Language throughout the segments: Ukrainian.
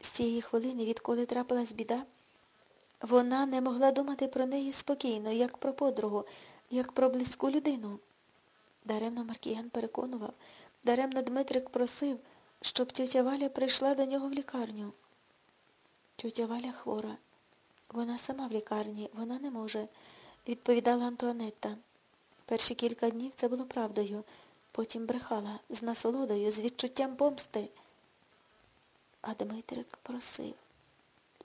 З цієї хвилини, відколи трапилась біда, вона не могла думати про неї спокійно, як про подругу, як про близьку людину. Даремно Маркіян переконував, даремно Дмитрик просив, щоб тьотя Валя прийшла до нього в лікарню. Тьотя Валя хвора. Вона сама в лікарні, вона не може, відповідала Антуанетта. Перші кілька днів це було правдою, потім брехала з насолодою, з відчуттям помсти. А Дмитрик просив.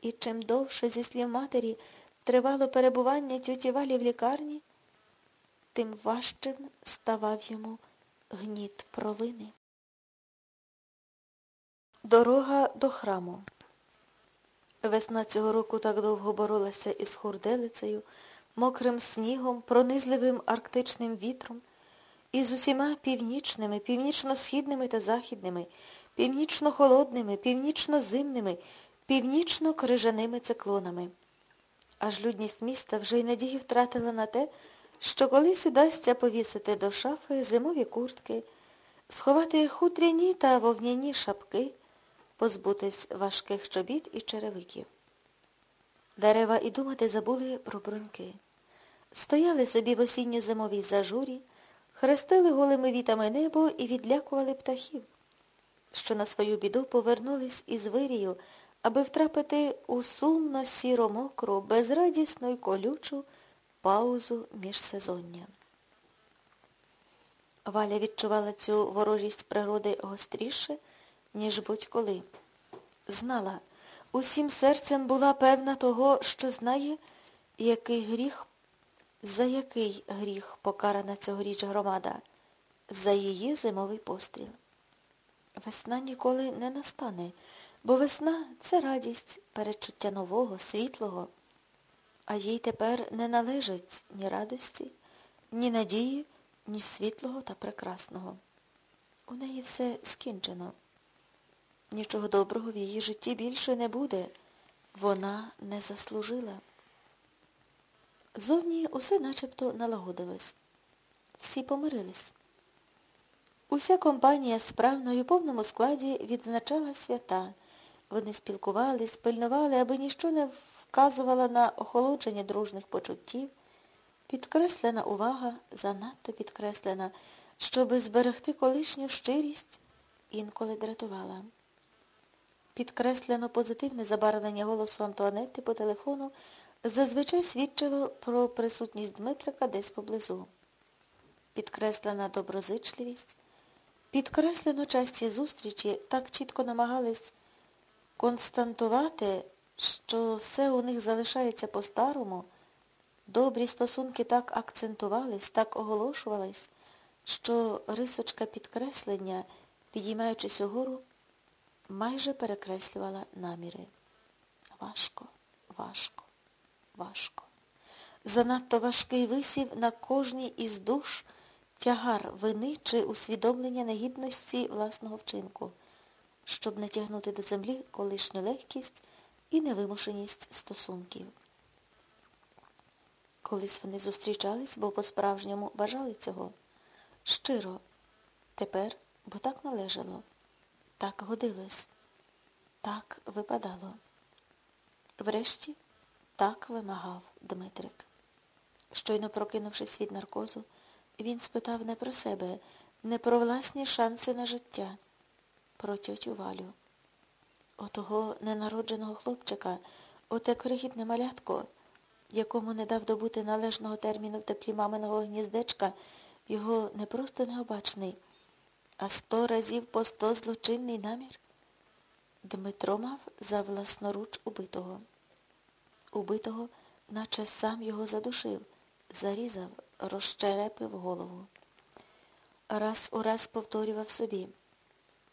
І чим довше, зі слів матері, тривало перебування тьоті Валі в лікарні, тим важчим ставав йому гніт провини. Дорога до храму. Весна цього року так довго боролася із хурделицею, мокрим снігом, пронизливим арктичним вітром, і з усіма північними, північно-східними та західними, північно-холодними, північно-зимними, північно-крижаними циклонами. Аж людність міста вже й надії втратила на те, що колись удасться повісити до шафи зимові куртки, сховати хутряні та вовняні шапки, позбутись важких чобіт і черевиків. Дерева і думати забули про бруньки. Стояли собі в осінньо-зимовій зажурі, хрестили голими вітами небо і відлякували птахів, що на свою біду повернулись із вирію, аби втрапити у сумно сіро мокру, безрадісну й колючу паузу між сезонням. Валя відчувала цю ворожість природи гостріше, ніж будь-коли. Знала, усім серцем була певна того, що знає, який гріх, за який гріх покарана цьогоріч громада, за її зимовий постріл. Весна ніколи не настане, бо весна це радість, передчуття нового, світлого, а їй тепер не належить ні радості, ні надії, ні світлого та прекрасного. У неї все скінчено. Нічого доброго в її житті більше не буде. Вона не заслужила. Зовні усе начебто налагодилось. Всі помирились. Уся компанія справно і у повному складі відзначала свята. Вони спілкувались, пильнували, аби ніщо не вказувало на охолодження дружних почуттів. Підкреслена увага, занадто підкреслена, щоби зберегти колишню щирість, інколи дратувала. Підкреслено позитивне забарвлення голосу Антуанетти по телефону зазвичай свідчило про присутність Дмитрика десь поблизу. Підкреслена доброзичливість, підкреслено часті зустрічі так чітко намагались константувати, що все у них залишається по-старому, добрі стосунки так акцентувались, так оголошувались, що рисочка підкреслення, підіймаючись угору, майже перекреслювала наміри. Важко, важко, важко. Занадто важкий висів на кожній із душ тягар вини чи усвідомлення негідності власного вчинку, щоб не тягнути до землі колишню легкість і невимушеність стосунків. Колись вони зустрічались, бо по-справжньому бажали цього. Щиро. Тепер, бо так належало. Так годилось. Так випадало. Врешті так вимагав Дмитрик. Щойно прокинувшись від наркозу, він спитав не про себе, не про власні шанси на життя, про тьотю Валю. Отого ненародженого хлопчика, оте крихітне малятко, якому не дав добути належного терміну в теплі маминого гніздечка, його не просто необачний, а сто разів по сто злочинний намір. Дмитро мав за власноруч убитого. Убитого, наче сам його задушив, зарізав, розчерепив голову. Раз у раз повторював собі.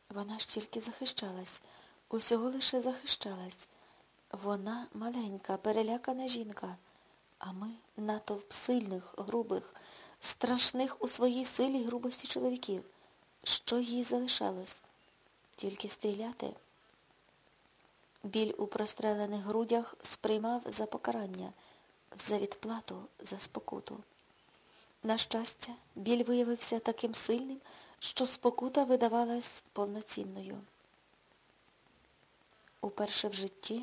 Вона ж тільки захищалась, усього лише захищалась. Вона маленька, перелякана жінка, а ми натовп сильних, грубих, страшних у своїй силі грубості чоловіків. Що їй залишалось? Тільки стріляти. Біль у прострелених грудях сприймав за покарання, за відплату, за спокуту. На щастя, біль виявився таким сильним, що спокута видавалась повноцінною. Уперше в житті